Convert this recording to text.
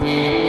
Bye.